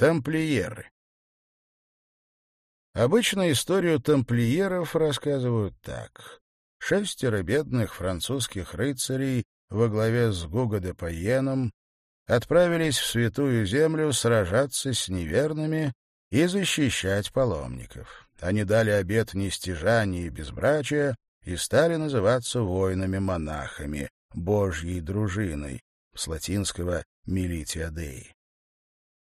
Тамплиеры. Обычно историю тамплиеров рассказывают так. Шестеро бедных французских рыцарей во главе с Гуго де Паеном отправились в Святую Землю сражаться с неверными и защищать паломников. Они дали обет нестяжания и безбрачия и стали называться воинами-монахами, божьей дружиной, с латинского «милитиадеи».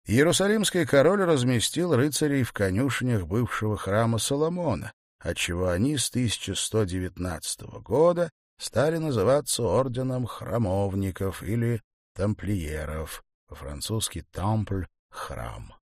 Иерусалимский король разместил рыцарей в конюшнях бывшего храма Соломона, отчего они с 1119 года стали называться орденом храмовников или тамплиеров, по-французски «тампль» — «храм».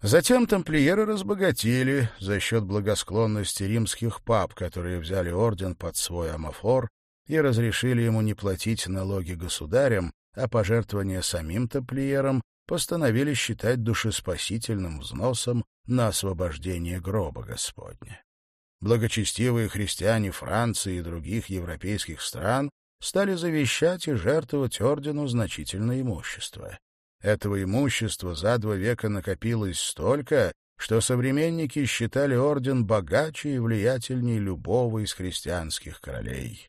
Затем тамплиеры разбогатели за счет благосклонности римских пап, которые взяли орден под свой амофор и разрешили ему не платить налоги государям, а пожертвования самим тамплиерам постановили считать душеспасительным взносом на освобождение гроба Господня. Благочестивые христиане Франции и других европейских стран стали завещать и жертвовать ордену значительное имущество. Этого имущества за два века накопилось столько, что современники считали орден богаче и влиятельнее любого из христианских королей.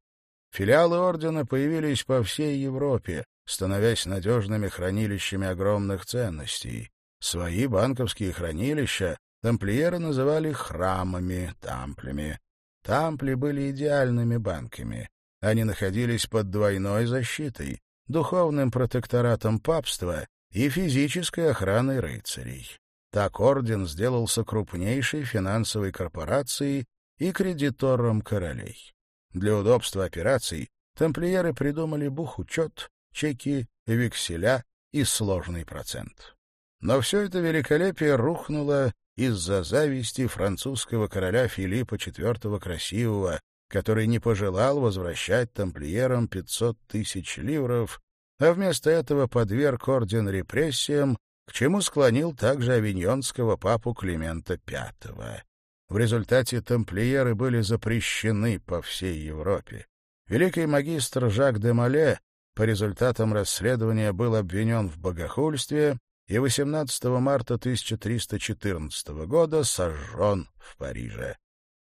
Филиалы ордена появились по всей Европе, становясь надежными хранилищами огромных ценностей. Свои банковские хранилища тамплиеры называли храмами, тамплями. Тампли были идеальными банками. Они находились под двойной защитой, духовным протекторатом папства и физической охраной рыцарей. Так орден сделался крупнейшей финансовой корпорацией и кредитором королей. Для удобства операций тамплиеры придумали бухучет, чеки, векселя и сложный процент. Но все это великолепие рухнуло из-за зависти французского короля Филиппа IV Красивого, который не пожелал возвращать тамплиерам 500 тысяч ливров, а вместо этого подверг орден репрессиям, к чему склонил также авиньонского папу Климента V. В результате тамплиеры были запрещены по всей Европе. Великий магистр Жак де Мале по результатам расследования был обвинен в богохульстве и 18 марта 1314 года сожжен в Париже.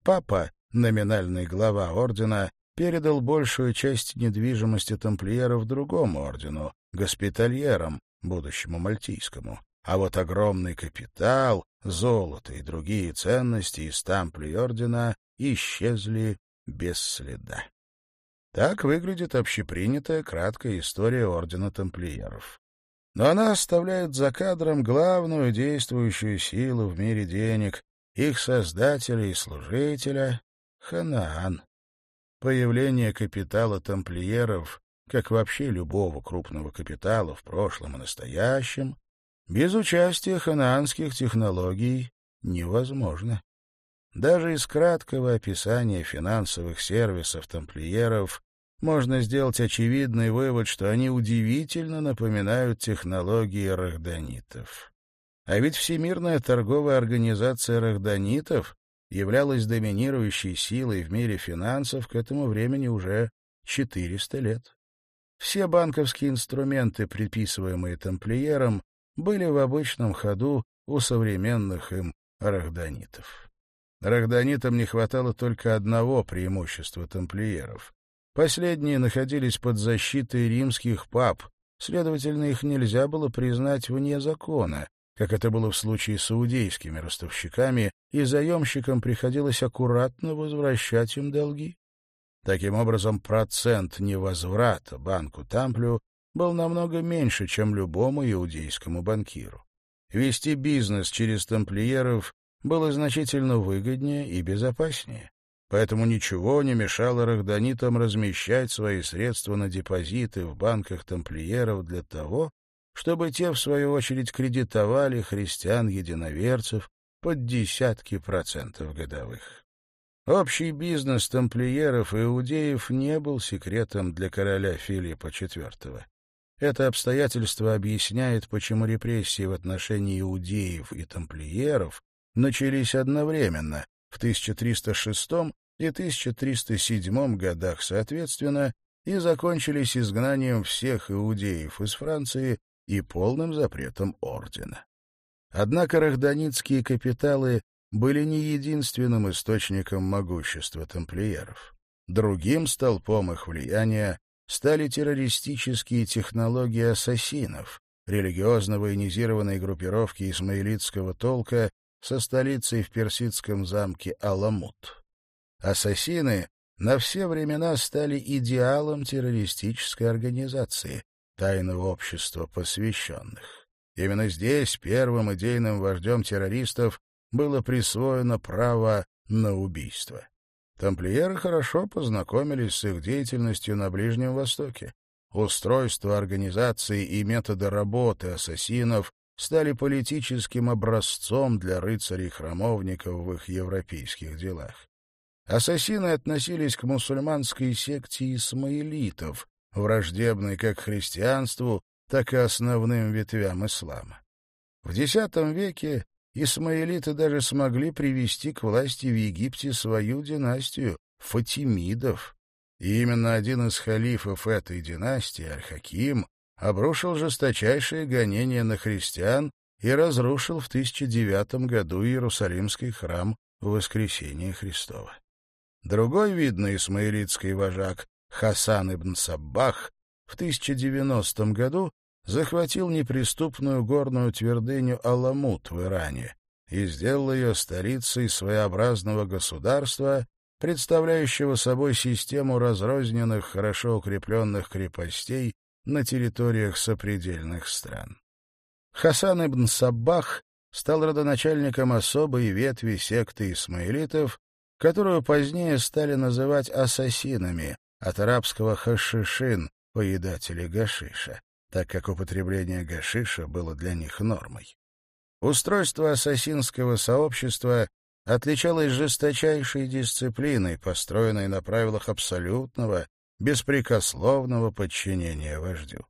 Папа, номинальный глава ордена, передал большую часть недвижимости тамплиеров другому ордену, госпитальерам, будущему мальтийскому. А вот огромный капитал, золото и другие ценности из тамплей ордена исчезли без следа. Так выглядит общепринятая краткая история Ордена Тамплиеров. Но она оставляет за кадром главную действующую силу в мире денег, их создателя и служителя — Ханаан. Появление капитала тамплиеров, как вообще любого крупного капитала в прошлом и настоящем, без участия ханаанских технологий невозможно. Даже из краткого описания финансовых сервисов тамплиеров можно сделать очевидный вывод, что они удивительно напоминают технологии рахданитов. А ведь Всемирная торговая организация рахданитов являлась доминирующей силой в мире финансов к этому времени уже 400 лет. Все банковские инструменты, приписываемые тамплиерам, были в обычном ходу у современных им рахданитов. Рахданитам не хватало только одного преимущества тамплиеров. Последние находились под защитой римских пап, следовательно, их нельзя было признать вне закона, как это было в случае с саудейскими ростовщиками, и заемщикам приходилось аккуратно возвращать им долги. Таким образом, процент невозврата банку Тамплю был намного меньше, чем любому иудейскому банкиру. Вести бизнес через тамплиеров было значительно выгоднее и безопаснее поэтому ничего не мешало рахданитам размещать свои средства на депозиты в банках тамплиеров для того, чтобы те, в свою очередь, кредитовали христиан-единоверцев под десятки процентов годовых. Общий бизнес тамплиеров и иудеев не был секретом для короля Филиппа IV. Это обстоятельство объясняет, почему репрессии в отношении иудеев и тамплиеров начались одновременно, в 1306 и 1307 годах соответственно и закончились изгнанием всех иудеев из Франции и полным запретом ордена. Однако рахданицкие капиталы были не единственным источником могущества тамплиеров. Другим столпом их влияния стали террористические технологии ассасинов, религиозно военизированной группировки исмаилитского толка, со столицей в персидском замке Аламут. Ассасины на все времена стали идеалом террористической организации, тайного общества посвященных. Именно здесь первым идейным вождем террористов было присвоено право на убийство. Тамплиеры хорошо познакомились с их деятельностью на Ближнем Востоке. Устройство организации и методы работы ассасинов стали политическим образцом для рыцарей-храмовников в их европейских делах. Ассасины относились к мусульманской секте исмаилитов, враждебной как христианству, так и основным ветвям ислама. В X веке исмаилиты даже смогли привести к власти в Египте свою династию — фатимидов. И именно один из халифов этой династии, Аль-Хаким, обрушил жесточайшие гонения на христиан и разрушил в 1009 году Иерусалимский храм в Воскресения Христова. Другой видный исмаилитский вожак Хасан ибн Саббах в 1090 году захватил неприступную горную твердыню Аламут в Иране и сделал ее столицей своеобразного государства, представляющего собой систему разрозненных, хорошо укрепленных крепостей на территориях сопредельных стран. Хасан ибн Саббах стал родоначальником особой ветви секты исмаилитов, которую позднее стали называть ассасинами от арабского хашишин, поедатели гашиша, так как употребление гашиша было для них нормой. Устройство ассасинского сообщества отличалось жесточайшей дисциплиной, построенной на правилах абсолютного беспрекословного подчинения вождю.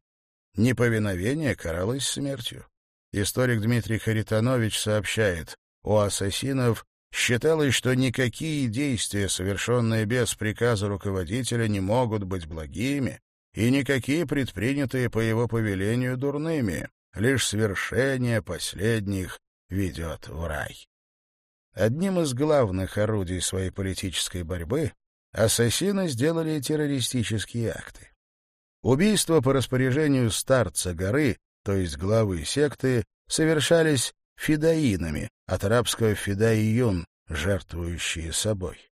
Неповиновение каралось смертью. Историк Дмитрий Харитонович сообщает, у ассасинов считалось, что никакие действия, совершенные без приказа руководителя, не могут быть благими, и никакие предпринятые по его повелению дурными, лишь свершение последних ведет в рай. Одним из главных орудий своей политической борьбы ассасины сделали террористические акты. Убийства по распоряжению старца горы, то есть главы секты, совершались фидаинами, от арабского фидаиюн, жертвующие собой.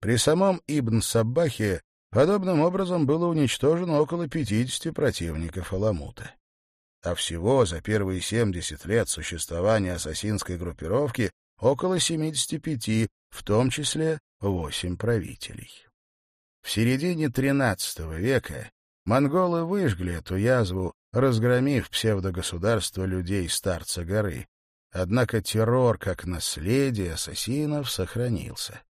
При самом Ибн Саббахе подобным образом было уничтожено около 50 противников Аламута. А всего за первые 70 лет существования ассасинской группировки около 75, в том числе восемь правителей. В середине XIII века монголы выжгли эту язву, разгромив псевдогосударство людей Старца горы. Однако террор как наследие ассасинов сохранился.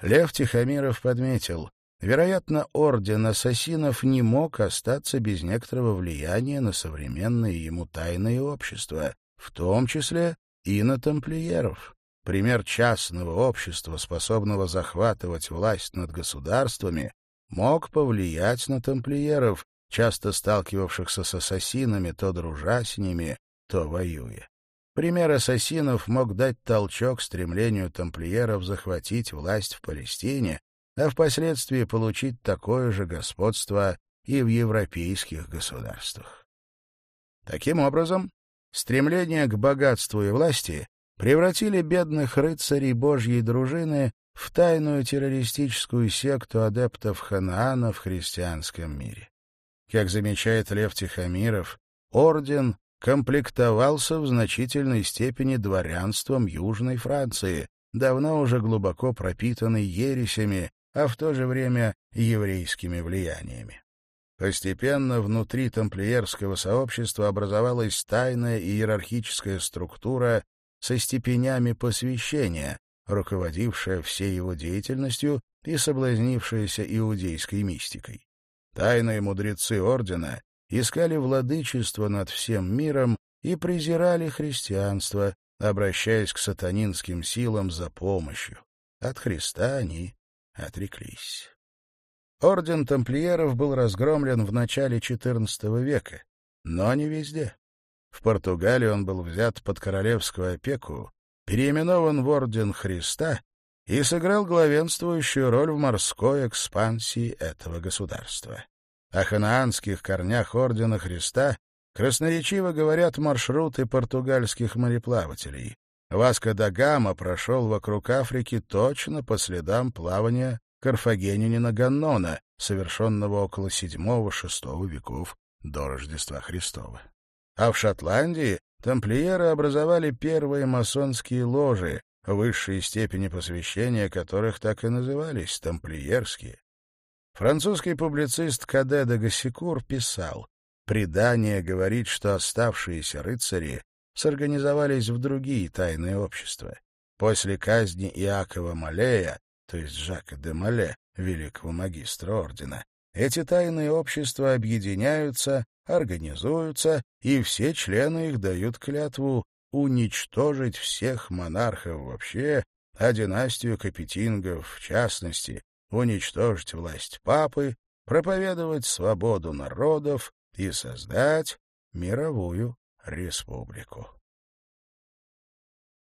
Лев Тихомиров подметил, вероятно, орден ассасинов не мог остаться без некоторого влияния на современные ему тайные общества, в том числе и на тамплиеров пример частного общества, способного захватывать власть над государствами, мог повлиять на тамплиеров, часто сталкивавшихся с ассасинами, то дружа с ними, то воюя. Пример ассасинов мог дать толчок стремлению тамплиеров захватить власть в Палестине, а впоследствии получить такое же господство и в европейских государствах. Таким образом, стремление к богатству и власти превратили бедных рыцарей Божьей дружины в тайную террористическую секту адептов Ханаана в христианском мире. Как замечает Лев Тихомиров, орден комплектовался в значительной степени дворянством Южной Франции, давно уже глубоко пропитанный ересями, а в то же время еврейскими влияниями. Постепенно внутри тамплиерского сообщества образовалась тайная иерархическая структура, со степенями посвящения, руководившая всей его деятельностью и соблазнившаяся иудейской мистикой. Тайные мудрецы ордена искали владычество над всем миром и презирали христианство, обращаясь к сатанинским силам за помощью. От Христа они отреклись. Орден тамплиеров был разгромлен в начале XIV века, но не везде. В Португалии он был взят под королевскую опеку, переименован в Орден Христа и сыграл главенствующую роль в морской экспансии этого государства. О ханаанских корнях Ордена Христа красноречиво говорят маршруты португальских мореплавателей. Васко да Гама прошел вокруг Африки точно по следам плавания Карфагенянина Ганнона, совершенного около VII-VI веков до Рождества Христова. А в Шотландии тамплиеры образовали первые масонские ложи, высшие степени посвящения которых так и назывались — тамплиерские. Французский публицист Каде де Гассикур писал, «Предание говорит, что оставшиеся рыцари сорганизовались в другие тайные общества. После казни Иакова Малея, то есть Жака де Мале, великого магистра ордена, эти тайные общества объединяются организуются, и все члены их дают клятву уничтожить всех монархов вообще, а династию Капетингов в частности, уничтожить власть папы, проповедовать свободу народов и создать мировую республику.